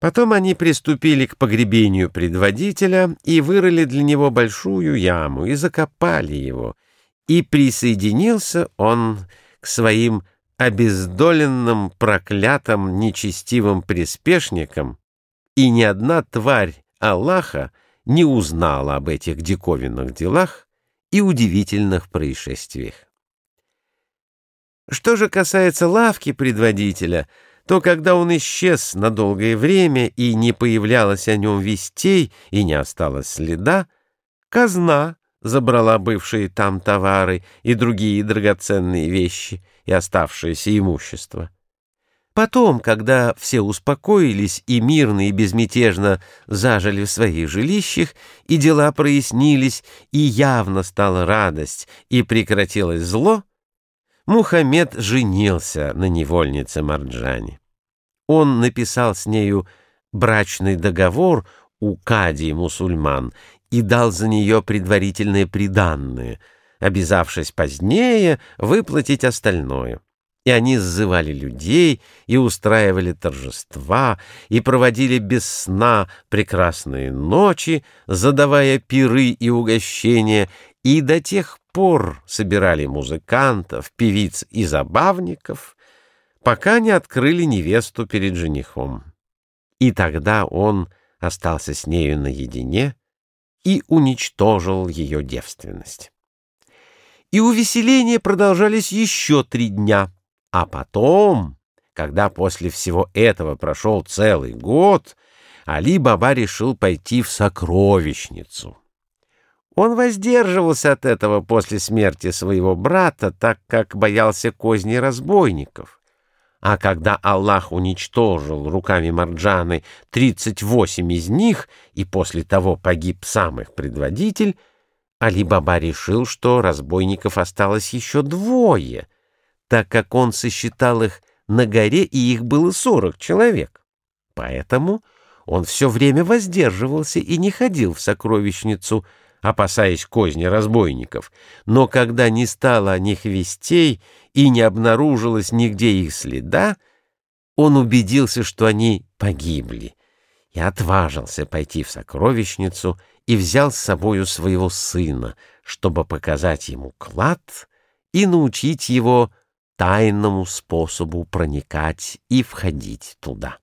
Потом они приступили к погребению предводителя и вырыли для него большую яму и закопали его, и присоединился он к своим обездоленным, проклятым, нечестивым приспешникам, и ни одна тварь Аллаха не узнала об этих диковинных делах и удивительных происшествиях. Что же касается лавки предводителя — то когда он исчез на долгое время и не появлялось о нем вестей и не осталось следа, казна забрала бывшие там товары и другие драгоценные вещи и оставшееся имущество. Потом, когда все успокоились и мирно и безмятежно зажили в своих жилищах, и дела прояснились, и явно стала радость, и прекратилось зло, Мухаммед женился на невольнице Марджане. Он написал с нею брачный договор у Кади мусульман и дал за нее предварительные приданные, обязавшись позднее выплатить остальное. И они сзывали людей, и устраивали торжества, и проводили без сна прекрасные ночи, задавая пиры и угощения, и до тех пор собирали музыкантов, певиц и забавников, пока не открыли невесту перед женихом. И тогда он остался с нею наедине и уничтожил ее девственность. И увеселения продолжались еще три дня, а потом, когда после всего этого прошел целый год, Али-Баба решил пойти в сокровищницу. Он воздерживался от этого после смерти своего брата, так как боялся козней разбойников. А когда Аллах уничтожил руками Марджаны 38 из них, и после того погиб сам их предводитель, Али-Баба решил, что разбойников осталось еще двое, так как он сосчитал их на горе, и их было 40 человек. Поэтому он все время воздерживался и не ходил в сокровищницу, опасаясь козни разбойников, но когда не стало о них вестей и не обнаружилось нигде их следа, он убедился, что они погибли, и отважился пойти в сокровищницу и взял с собою своего сына, чтобы показать ему клад и научить его тайному способу проникать и входить туда.